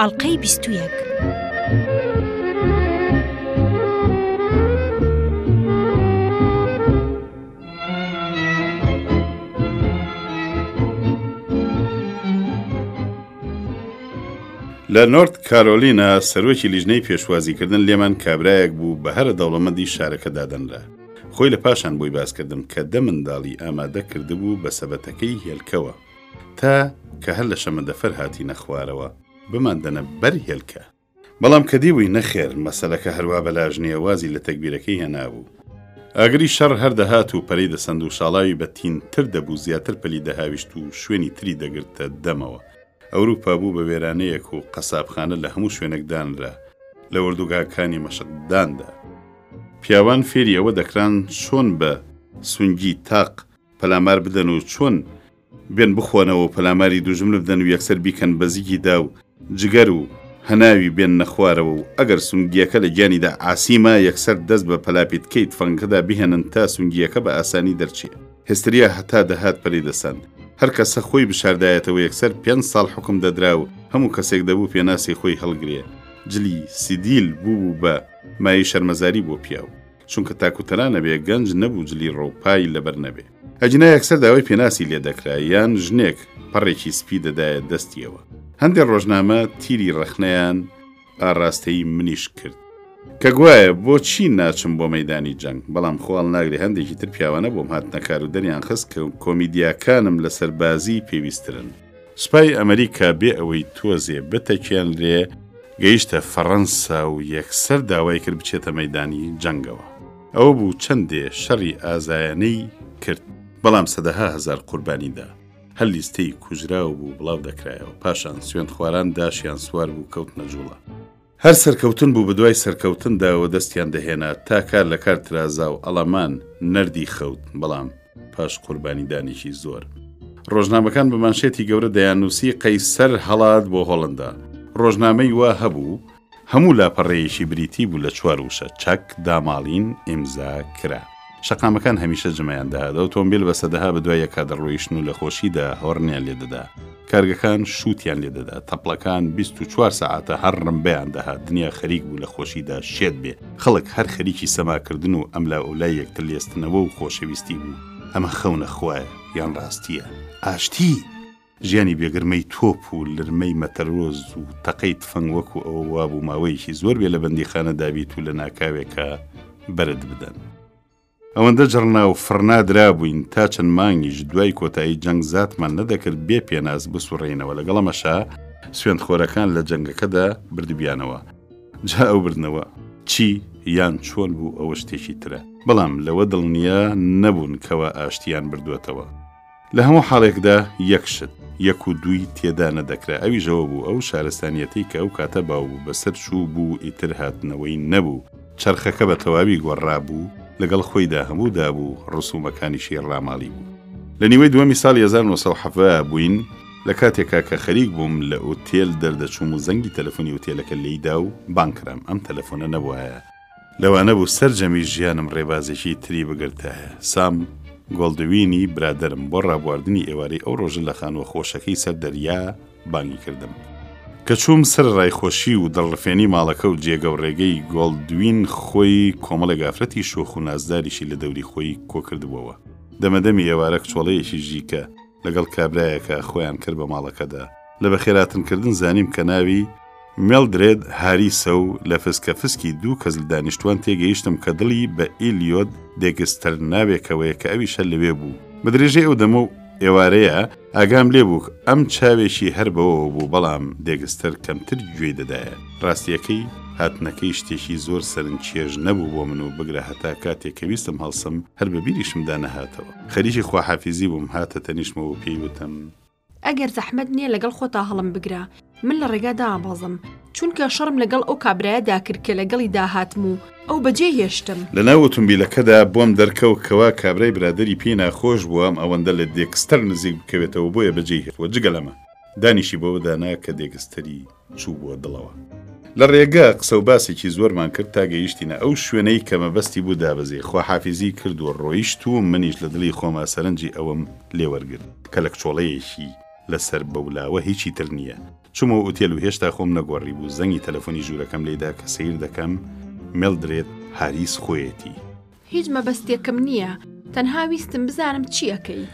ئەڵلقەی بیست و یەک. لە نۆرت کارۆلینا سەرۆکی لیژنەی پێشوازیکردن لێمان کابرایەک بوو بە هەرە دەوڵەمەندی شارەکە دادەنرا خۆی لە پاشان بۆی باسکردم کە دە منداڵی ئامادە کردبوو بە سەبەتەکەی هێلکەوە تا کە هەر لە شەمەندەفەر هاتینە خوارەوە بماندەنە بەر هێلکە. بەڵام کە دیبووی نەخێر مەسەلەکە هەروا بەلاش نییە وازی لە تەگبیرەکەی هێنابوو. ئاگری شەڕ هەر دەهات و پەرەی دەسەند و شاڵاوی بە تین تر دەبوو زیاتر پەلی دەهاویشت و شوێنی تری دەگرتە دەمەوە. ئەوروپا بوو بە وێرانەیەک و قەسابخانە لە هەموو شوێنێک دانرا لە وردوگاکانی مەشقداندا. پیاوان فێری ئەوە دەکران چۆن بە سونگی تاق پەلامار بدەن و چۆن بێن بخۆنەوە و پەلاماری دوژمن بدەن و یەکسەر بیکەن بە زگی دا و جگەر و هەناوی بێننە خوارەوە و ئەگەر سونگییەکە لە گیانیدا عاسی ما یەکسەر دەست بە پەلاپیتکەی تفەنگەکەدا بهێنن تا سونگییەکە بە ئاسانی دەرچێ. هستریا هەتا دەهات پەلی دەسەند. هەر کەسە خۆی بشاردایەتەوە یەکسەر پێنج ساڵ حوکم دەدرا و هەموو کەسێک دەبوو پێناسی خۆی هەڵگرێ. جلی سیدیل بووبوو بە مایەی شەرمەزاری بۆ پیاو. چونکە تاکو تەنە نەبێ گەنج نەبوو جلی ڕەو پای لەبەر نەبێ. ئەگینا یەکسەر داوای پێناسی لێ دەکرا یان ژنێک پەڕێکی سپی دەدایە دەستیەوە. هەندێ ڕۆژنامە تیری ڕەخنەیان ئاڕاستەی منیش کرد. کە گوایە بۆ چی ناچم بۆ مەیدانی جەنگ؟ بەڵام خۆ هەڵناگرێ هەندێکی تر پیاوانە بۆم هاتنە کار و دەریان خست کە کۆمیدیاکانم لە سەربازی پێویستترن. سوپای ئەمریکا بێ ئەوەی تۆزێ بتەکێنرێ گەیشتە فەڕەنسا و یەکسەر داوای کرد بچێتە مەیدانی جەنگەوە. ئەوە بوو چەندێ شەڕی ئازایانەی کرد، بەڵام سەدەها هەزار قوربانی دا. هەر لیستەی کوژراو بوو بڵاو دەکرایەوە. پاشان سوێندخواران داشیان سوار بوو کەوتنە جووڵە. هەر سەرکەوتن بوو بەدوای سەرکەوتن داوە دەستیان دەهێنا تا کار لە کار ترازا و ئەڵەمان نەردی خەوت بەڵام پاش قوربانی دانێکی زۆر. ڕۆژنامەکان بە مانشێتی گەورە دەیاننووسی قەیسەر هەڵات بۆ هۆڵندا. ڕۆژنامەی وا هەبوو، هەموو لاپەڕەیەکی بریتی بوو لە چوار وشە، چەک، داماڵین، ئیمزا، کرا. شەقامەکان هەمیشە جمەیان دەهات، ئۆتۆمبیل بە سەدەها بەدوای یەکا دەڕۆیشتن و لە خۆشیدا هۆڕنیان لێ دەدا. کارگەکان شووتیان لێ دەدا، تەپڵەکان بیست و چوار سەعاتە هەر ڕمبەیان دەهات، دنیا خەریک بوو لە خۆشیدا شێت بێ، خەڵک هەر خەریکی سەماکردن و ئەملاوئەولای یەکتر لێستنەوە و خۆشەویستی بوو. ئەمە خەونە خوایە یان ڕاستییە؟ ئاشتی! ژیانی بێ گرمەی تۆپ و لرمەی مەتەرۆز و تەقەی تفەنگ وەکو ئەوە وابوو ماوەیەکی زۆر بێ لە بەندیخانەدا بیت و لە ناکاوێکا بەرت بدەن. ئەوەندە جڕنا و فڕنا درابووین تا چەند مانگیش دوای کۆتایی جەنگ زاتمان نەدەکرد بێ پێناس بسوڕێینەوە، لەگەڵ ئەمەشا سوێندخۆرەکان لە جەنگەکەدا بردبیانەوە. جا ئەو بردنەوە چی یان چۆن بوو ئەوە شتێکی ترە، بەڵام لەوە دڵنیا نەبوون کەوا ئاشتییان بردووەتەوە. لە هەموو حاڵێکدا یەک شت، یەک و دووی تێدا نەدەکرا، ئەویش ئەوە بوو ئەو شارستانییەتەی کە ئەو کاتە باو بوو بەسەر چوو بوو ئیتر هاتنەوەی نەبوو، چەرخەکە بە تەواوی گۆڕرابوو، لەگەڵ خۆیدا هەموو دابوو ڕسوومەکانیشی ڕاماڵی بوو. لە نیوەی دووەمی ساڵی هەزار و نۆ سەد و حەڤدە بووین، لە کاتێکا کە خەریک بووم لە ئوتێل دەردەچووم و زەنگی تەلەفۆنی ئوتێلەکە لێی دا و بانگ کرام، ئەم تەلەفۆنە نەبوایە، لەوانەبوو سەرجەمی ژیانم ڕێبازێکی تری بگرتایە. سام گۆڵدوینی برادەرم بۆ ڕابواردنی ئێوارەی ئەو ڕۆژە لە خانووە خۆشەکەی سەر دەریا بانگی کردم. کە چووم سەرەڕای خۆشی و دڵڕفێنی ماڵەکە و جێگە و ڕێگەی، گۆڵدوین خۆی کۆمەڵێک ئافرەتی شۆخ و نازداریشی لە دەوری خۆی کۆ کردبووەوە. دەمەدەمی ئێوارە کچۆڵەیەکی ژیکە، لەگەڵ کابرایەکە خۆیان کرد بە ماڵەکەدا. لە بەخێرهاتنکردن زانیم کە ناوی، میڵدرێد هاریس، ە و لە فسکەفسکی دوو کەس لە دانیشتووان تێگەیشتم کە دڵی بە ئیلیۆت دێکستەر ناوێکەوەیە کە ئەویش هەر لەوێ بوو. بە درێژەی ئەو دەمە و ئێوارەیە ئاگام لێ بووک ئەم چاوێکی هەر بەوەوە بوو بەڵام دێکستەر کەمتر گوێی دەدایە. ڕاستییەکەی، هاتنەکەی شتێکی زۆر سەرنجچێژ نەبوو بۆ من و بگرە هەتا کاتێک کە ویستم هەڵسم هەر بە بیریشمدا نەهاتەوە. خەریکی خواحافیزی بووم، هاتە تەنیشتمەوە و پێی وتم. ئەگەر زەحمەت نییە لەگەڵ خۆتا هەڵم بگرە، من لە ڕێگا دابەزم، چونکە شەڕم لەگەڵ ئەو کابرایەدا کرد کە لەگەڵیدا هاتم و ئەو بەجێی هێشتم. لە ناو ئۆتۆمبیلەکەدا بۆم دەرکەوت کەوا کابرای برادەری پێی ناخۆش بووە ئەم ئەوەندە لە دێکستەر نزیک بکەوێتەوە، بۆیە بەجێی هێشتووە. جگە لەمە دانیشی بەوەدا نا کە دێکستەری. چووبووە دڵەوە. لە ڕێگە قسەوباسێکی زۆرمان کرد تا گەیشتینە ئەو شوێنەی کە مەبەستی بوو دابەزێ، خواحافیزیی کرد و ڕۆیشت و منیش لە دڵی خۆما سەرنجی ئەوەم لێ وەرگرت کە لەکچۆڵەیەکی لە سەر بەولاوە هیچی تر نییە. چوومەوە ئوتێل و هێشتا خۆم نەگۆڕی بوو زەنگی تەلەفۆنی ژوورەکەم لێ دا کە سەیر دەکەم میڵدرێد هاریس خۆیەتی. هیچ مەبەستێکم نییە تەنها ویستم بزانم چی ئەکەی.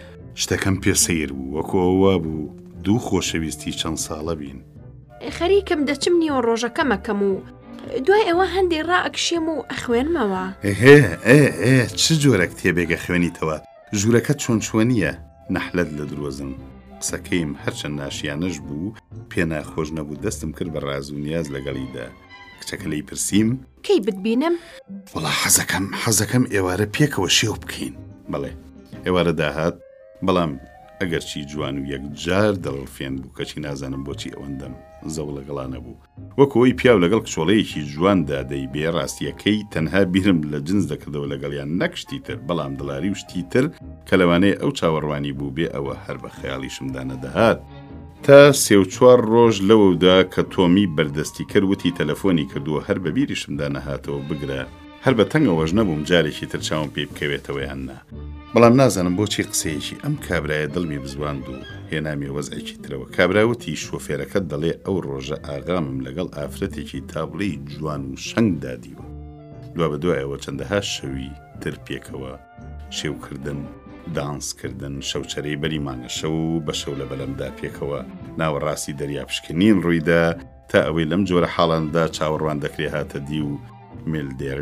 شتەکەم پێ سەیر بوو وەکو ئەو وابوو دوو خۆشەویستی چەند ساڵە بین. خەریکم دەچم نیوە ڕۆژەکەم ئەکەم و دوای ئەوە هەندێ ڕائەکشێم و ئەخوێنمەوە. ئه ئه ئه چ جۆرە کتێبێک ئەخوێنیتەوە؟ ژوورەکەت چۆن چۆنییە؟ نەحلەت لە درۆزن. قسەکەیم هەرچەند ناشیانەش بوو، پێ ناخۆش نەبوو، دەستم کرد بە ڕاز و نیاز لەگەڵیدا. کچەکە لێی پرسیم. کەی بتبینم؟ وەڵا حەزەکەم، حەزەکەم ئێوارە پێکەوە شێو بکەین. بەڵێ. ئێوارە داهات، بەڵام ئەگەرچی جوان و یەکجار دڵڕفێن بوو، کەچی نازانم بۆچی ئەوەندەم زەوڵە گەڵا نەبوو. وەک ئەوەی پیاو لەگەڵ کچۆڵەیەکی جواندا دەیبێ، ڕاستییەکەی تەنها بیرم لە جنس دەکردەوە لەگەڵیان نەک شتی تر، بەڵام دڵاری و شتی تر کە لەوانەیە ئەو چاوەڕوانی بووبێ ئەوە هەر بە خەیاڵیشمدا نەدەهات. تا سێ و چوار ڕۆژ لەوەودا کە تۆمی بەردەستیکەر وتی تەلەفۆنی کردووە هەر بە بیریشمدا نەهاتەوە، بگرە، هەر بە تەنگەوەش نەبووم جارێکی تر چاوم پێی بکەوێتەوە یان نا، بەڵام نازانم بۆچی قسەیەکی ئەم کابرایە دڵمی بزواند و هێنامیە وەزعێکی ترەوە، کابرا وتی شۆفێرەکەت دەڵێ ئەو ڕۆژە ئاغامم لەگەڵ ئافرەتێکی تابڵێی جوان و شەنگدا دیوە، دوابەدوایەوە چەندەها شەوی تر پێکەوە شێو کردن، دانس کردن، شەوچەرەی بەری مانگەشەو و بەشەو لە بەلەمدا پێکەوە، ناوەڕاستی دەریا پشکنین ڕوویدا، تا ئەوەی لەم جۆرە حاڵانەدا چاوەڕوان دەکرێ هاتە دی و میلدێر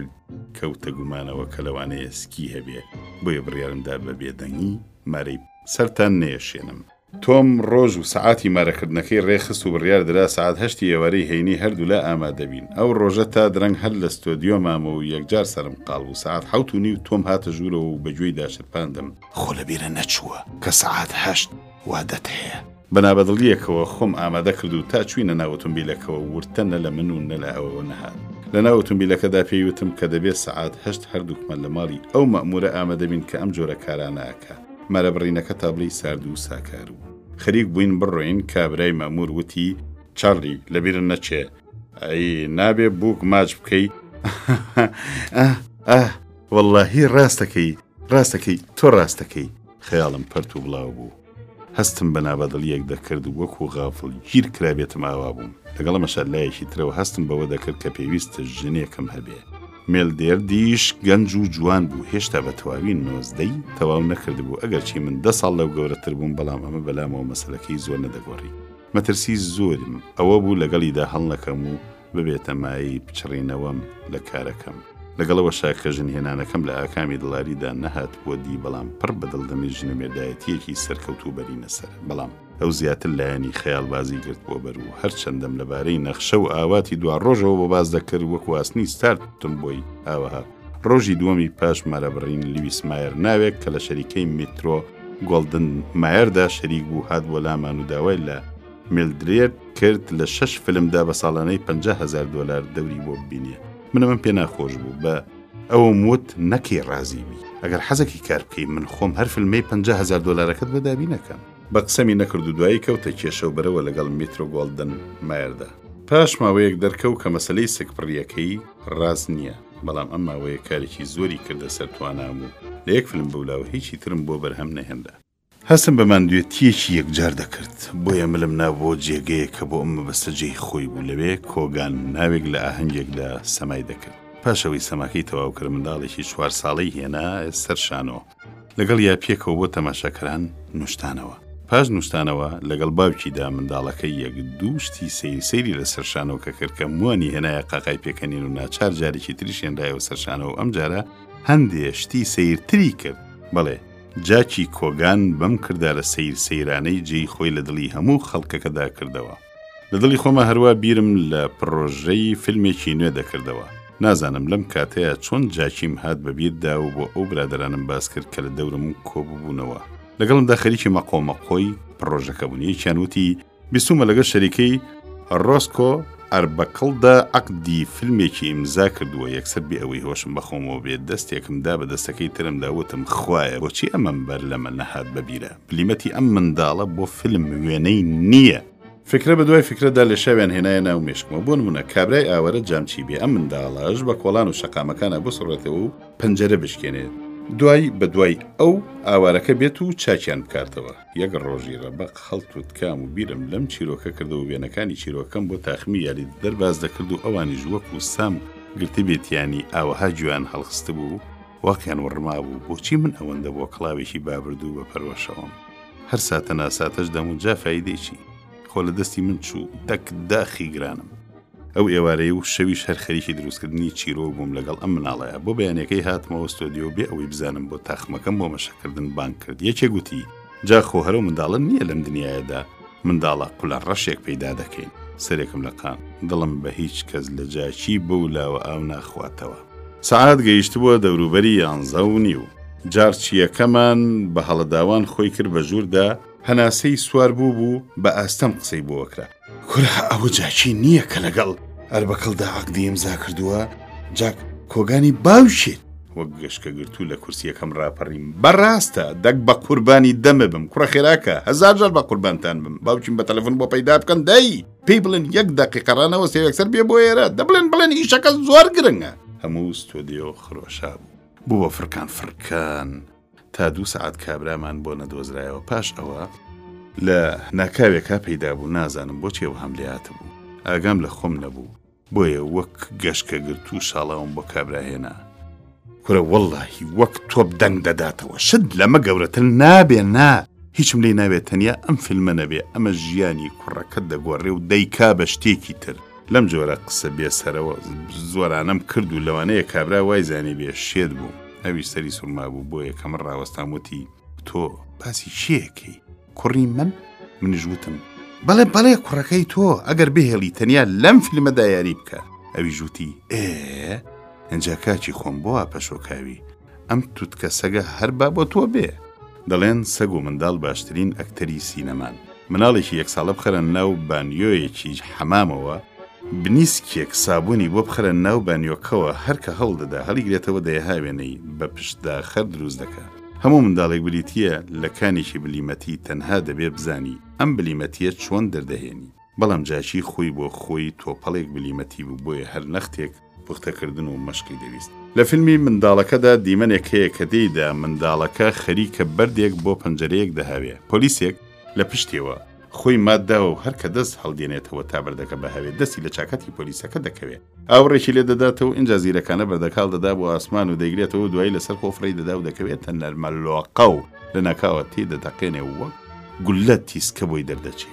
کەوتە گومانەوە کە لەوانەیە سکی هەبێ، بۆیە بڕیارم دا بە بێدەنگی مارەی سەرتان نەیەشێنم. تۆم ڕۆژ و سەعاتی مارەکردنەکەی ڕێک خست و بڕیار درا سەعات هەشتی ئێوارەی هەینی هەر دوو لا ئامادە بین. ئەو ڕۆژە تا درەنگ هەر لە ستۆدیۆ مام و یەکجار سەرم قاڵ بوو سەعات حەوت و نیو تۆم هاتە ژوورەوە و بە گوێی دا شرپاندم، خۆ لە بیرە نەچووە کە سەعات هەشت وا دەتەیە؟ بەنابەدڵییەکەوە خۆم ئامادە کرد و تا چووینە ناو ئۆتۆمبیلەکەوە وورتە نە لە من و نە لە ئەوەوە نەهات. لە ناو ئۆتۆمبیلەکەدا پێی وتم کە دەبێ سەعات هەشت هەردووکمان لە ماڵی ئەو مەئموورە ئامەدە بین کە ئەم جۆرە کارانە ئەکا. مارە بڕینەکە تابلێی سارد و ساکار و. خەریک بووین بڕۆین کابرای مەئموور وتی. چارلی، لە بیرت نەچێ ئەی نابێ بووک ماچ بکەی. ئاه ئاه وەڵڵاهی ڕاست ئەکەی ڕاست ئەکەی تۆ ڕاست ئەکەی. خەیاڵم پەرت و بڵاو بوو. هەستم بە نابەدڵییەک دەکرد، وەکو غافڵگیر کرابێتم ئاوا بووم. لەگەڵ ئەمەشا لایەکی ترەوە هەستم بەوە دەکرد کە پێویستە ژنێکم هەبێ. مێلدێردیش گەنج و جوان بوو، هێشتا بە تەواوی نۆزدەی تەواو نەکردبوو، ئەگەرچی من دە ساڵ لەو گەورەتر بووم بەڵام ئەمە بەلامەوە مەسەلەکەی زۆر نەدەگۆڕی. مەترسی زۆرم ئەوە بوو لەگەڵیدا هەڵنەکەم و ببێتە مایەی پچڕینەوەم لە کارەکەم. لەگەڵ ئەوەشا کە ژن هێنانەکەم لە ئاکامی دڵاریدا نەهاتبووە دی بەڵام پڕ بە دڵدەمی ژنەمێردایەتییەکی سەرکەوتوو بەرینە سەر بەڵام ئەو زیاتر لایەنی خەیاڵبازی گرتبووە بەر و هەرچەندەم لەبارەی نەخشە و ئاواتی دواڕۆژەوە بۆ باس دەکرد وەک واسنی ستارتم بۆی ئاوەها ڕۆژی دووەمی پاش مارەبڕین لیویس مایەر ناوێک کە لە شەریکەی میترۆ گۆڵدن مایەردا شەریک بوو هات بۆ لامان و داوای لە میلدرێد کرد لە شەش فلمدا بە ساڵانەی 50 هزار دلار دەوری بۆ ببینێ منە من پێ ناخۆش بوو بە ئەوم وت نەکەی ڕازی بی ئەگەر حەزەکی کار بکەی من خۆم هەر فلمەی 50 هزار دلارەکەت بۆ دابی نەکەم بە قسەمی نەکرد و دوایی کەوتە کێشە و بەرەوە لەگەڵ میترۆ گۆڵدن مایەردا پاش ماوەیەک دەرکەو کە مەسلەی سکپڕیەکەی ڕاست نییە بەڵام ئەم ماوەیە کارێکی زۆری کردە سەر توانام و لە یەک فلم بولاوە هیچی ترم بۆ بەرهەم نەهێنرا. هەستم بە ماندوێتییەکی یەکجار دەکرد، بۆیە ملم نا بۆ جێگەیەک کە بۆ ئەم مەبەستە جێی خۆی بوو، لەوێ کۆگان ناوێک لە ئاهەنگێکدا سەمای دەکرد. پاش ئەوەی سەماکەی تەواو کرد، منداڵێکی چوار ساڵەی هێنا سەر شانۆ، لەگەڵیا پێکەوە بۆ تەماشاکەران نووشتانەوە. پاش نووستانەوە، لەگەڵ باوکیدا منداڵەکە یەک دوو شتی سەیر سەیری لە سەر شانۆکە کرد کە مووانی هێنایە قاقای پێکەنین و ناچار جارێکی تریش هێنرایەوە سەر شانۆ و ئەمجارە هەندێ شتی سەیرتری کرد، بەڵێ، جاکی کۆگان بەم کردارە سەیر سەیرانەی جێی خۆی لە دڵی هەموو خەڵکەکەدا کردەوە. لە دڵی خۆما هەروا بیرم لە پڕۆژەی فیلمێکی نوێ دەکردەوە. نازانم لەم کاتەیا چۆن جاکیم هات بە بیردا و بۆ ئەو برادەرانم باس کرد کە لە دەورم کۆ ببوونەوە. لەگەڵمدا خەریکی مەقۆمەقۆی پڕۆژەکە بوون. یەکیان وتی، بیستوومە لەگەڵ شەریکەی ڕۆسکۆ ئەربەکڵدا عەقدی فیلمێکی ئیمزا کردووە، یەکسەر بێ ئەوەی هۆشم بەخۆمەوە بێت دەستێکم دا بە دەستەکەی ترمدا وتم خوایە بۆچی ئەمەم بەر لەمە نەهات بە بیرە بلیمەتی ئەم منداڵە بۆ فیلم وێنەی نییە، فیکرە بە دوای فیکرەدا لێشاویان هێنایە ناو مێشکمەوە، بۆ نموونە کابرای ئاوارە جامچی بێ ئەم منداڵەش بە کۆڵان و شەقامەکانا بسڕێتەوە و پەنجەرە بشکێنێت دوای بە دوای ئەو ئاوارەکە بێت و چاکیان بکاتەوە. یەک ڕۆژی ڕەبەق هەڵتوتکام و بیرم لەم چیرۆکە کردەوە و وێنەکانی چیرۆکەم بۆ تاخمی یاریدەدەر باس دەکرد و ئەوانیش وەکو سام گرتبێتیانی ئاوەها گوێیان هەڵخستبوو واقیان وڕمابوو بۆچی من ئەوەندە بۆ کڵاوێکی بابردوو بە پەروەشەوەم هەر ساتە ناساتەش دەموت جا فایدەی چی خۆ لە دەستی من چوو دەک داخی گرانم. ئەو ئێوارەی و شەویش هەر خەریکی دروستکردنی چیرۆک بووم لەگەڵ ئەم مناڵەیە بۆ بەیانەکەی هاتمەوە ستۆدیۆ بێ ئەوەی بزانم بۆ تاخمەکەم بۆ مەشەکردن بانگ کرد یەکێ گوتی جاخۆ هەرو منداڵە نییە لەم دنیاەدا منداڵە قولە ڕەشێک پەیدا دەکەین سەرێکم لە قام دڵم بە هیچ کەس لە جاچی بەو لاوە ئاو ناخواتەوە سەعات گەیشت بووە دەوروبەری یانزە و نیو جارچیەکەمان بە هەڵەداوان خۆی کرد بە ژووردا هەناسەی سوار بوو بوو بە ئاستەم قسەی بۆکرا کورە ئەوە جاکی نییە کە لەگەڵ ئەربەکەڵدا عەقدی ئیمزا کردووە جاک کۆگانی باوکێت وەک گەشکە گرتوو لە کورسیەکەم ڕاپەڕیم بەڕاستە دەک بە قوربانی دەمە بم کوڕە خێراکە هزار جار بە قوربانتان بم باوکیم بە تەلەفۆن بۆ پەیدا بکەن دەی پێی بڵێن یەک دەقیقەڕانەوە سێوەکسەر بێ بۆ ئێرە دەبڵێن بڵێن ئیشەکە زۆر گرنگە هەموو ستۆدیۆ خرۆشا بوو بوو بە فرکان فرکان تا دوو سەعات کابرامان بۆ نەدۆزرایەوە پاش ئەوە. لە ناکاوێکا پەیدا بوو نازانم بۆچی ئەوهام لێهاتبوو ئاگام لە خۆم نەبوو بۆیە وەک گەشکە گرتوو شاڵاوم بۆ کابرا هێنا. کورە وەڵاهی وەک تۆپ دەنگ دەداتەوە شت لەمە گەورەتر نابێ نا هیچم لێی ناوێ تەنیا ئەم فیلمە نەبێ ئەمە ژیانی کوڕەکەت دەگۆڕێ و دەیکا بە شتێکی تر. لەم جۆرە قسە بێ سەرەوە زۆرانەم کرد و لەوانەیە کابرا وای زانیبێ شێت بووم. ئەویش سەری سوڕمابوو، بۆیە کە من ڕاوەستام وتی، تۆ باسی کێیەکەی؟ کوڕی من؟ منیش وتم، بەڵێ بەڵێ کوڕەکەی تۆ، ئەگەر بهێڵی تەنیا لەم فیلمەدا یاری بکا. ئەویش وتی، ئێ ئینجا کاکی خۆم بۆ وا پەشۆکاوی؟ ئەم توتکە سەگە هەر با بۆ تۆ بێ. دەڵێن سەگ و منداڵ باشترین ئەکتەری سینەمان. مناڵێکی یەک ساڵە بخەرە ناو بانیۆیەکی حەمامەوە، بنیسکێک سابوونی بۆ بخەرە ناو بانیۆکەوە هەر کە هەوڵدەدا هەڵیگرێتەوە دەیەها وێنەی بە پشتدا خەر دروست دەکا. هەموو منداڵێک بریتییە لە کانێکی بلیمەتی تەنها دەبێ بزانی ئەم بلیمەتییە چۆن دەردەهێنی. بەڵام جاکی خۆی بۆ خۆی تۆپەڵێک بلیمەتی بوو بۆیە هەر نەختێک پوختەکردن و مەشقی دەویست. لە فیلمی منداڵەکەدا دیمەنێک هەیە کە تێیدا منداڵەکە خەریکە بەردێک بۆ پەنجەرەیەک دەهاوێ، پۆلیسێک لە پشتیەوە خۆی مات داوە و هەر کە دەست هەڵدێنێتەوە تا بەردەکە بهاوێ دەستی لە چاکەتی پۆلیسەکە دەکەوێ ئاوڕێکی لێ دەداتەوە ئینجا زیرەکانە بەردەکە هەڵدەدا بۆ ئاسمان و دەیگرێتەوە و دوایی لەسەر خۆ فڕێی دەدا و دەکەوێتە نەرمە لۆقە و لەناکاوە تێی دەتەقێنێ و وەک گوللە تیز کە بۆی دەردەچێ.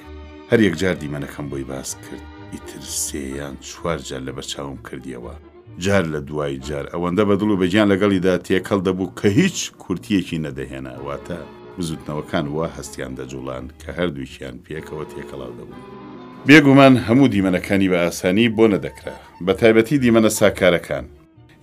هەر یەکجار دیمەنەکەم بۆی باس کرد ئیتر سێ یان چوار جار لە بەرچاوم کردیەوە جار لە دوای جار ئەوەندە بە دڵ و بە گیان لەگەڵیدا تێکەڵ دەبوو کە هیچ کورتیەکی نەدەهێنا واتە بزوتنەوەکان وا هەستیان دەجوڵان کە هەردووکیان پێکەوە تێکەڵاو دەبوون. بێگومان هەموو دیمەنەکانی بە ئاسانی بۆ نەدەکرا بە تایبەتی دیمەنە ساکارەکان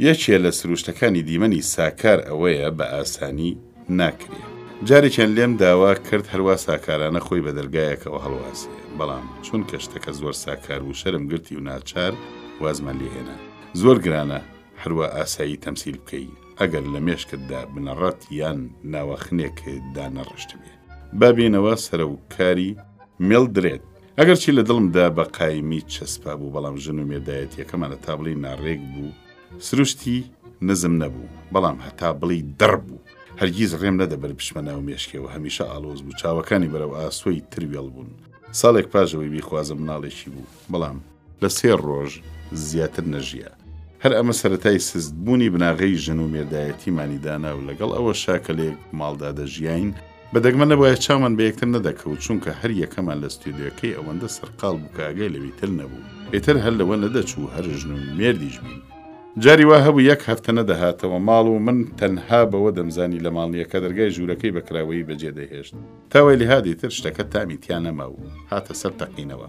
یەکێ لە سروشتەکانی دیمەنی ساکار ئەوەیە بە ئاسانی ناکرێ. جارێکیان لێم داوا کرد هەروا ساکارانە خۆی بە دەرگایەکەوە هەڵواسێ، بەڵام چونکە شتەکە زۆر ساکار بوو شەرم گرتی و ناچار وازمان لێ هێنا. زۆر گرانە هەروا ئاسایی تەمسیل بکەی ئەگەر لە مێشکتدا بنەڕەت یان ناوەخنێک دانەڕشتبێ. با بێینەوە سەرو کاری میڵدرێد. ئەگەرچی لە دڵمدا بە قایمیت چەسپابوو، بەڵام ژن و مێردایەتییەکەمان هەتا بڵێی ناڕێک بوو، سروشتی نزم نەبوو، بەڵام هەتا بڵێی دڕ بوو. هەرگیز ڕێم نەدەبرد بچمە ناو مێشکێوە، هەمیشە ئاڵۆز بوو، چاوەکانی بەرەو ئاسۆی تر وێڵ بوون. ساڵێک پاش ئەوەی بیخوازم مناڵێکی بوو، بەڵام. لە سێ ڕۆژ زیاتر نەژیا. هەر ئەمە سەرەتای سست بوونی بناغەی ژن و مێردایەتیمانی دانا و لەگەڵ ئەوەشا کە لە یەک ماڵدا دەژیاین، بە دەگمەن نەبوایە چاومان بە یەکتر نەدەکەوت، چونکە هەر یەکەمان لە ستۆدیۆکەی ئەوەندە سەرقاڵ بوو کە ئاگای لەوی تر نەبوو. ئیتر هەر لەوە نەدەچوو هەر ژن و مێردیش بین. جاری وا هەبوو یەک هەفتە نەدەهاتەوە ماڵ و من تەنها بەوە دەمزانی لە ماڵ نییە کە دەرگای ژوورەکەی بە کراوەیی بەجێ دەهێشت تا وەلیهات ئیتر شتەکە تامی تیا نەما و هاتە سەر تەقینەوە.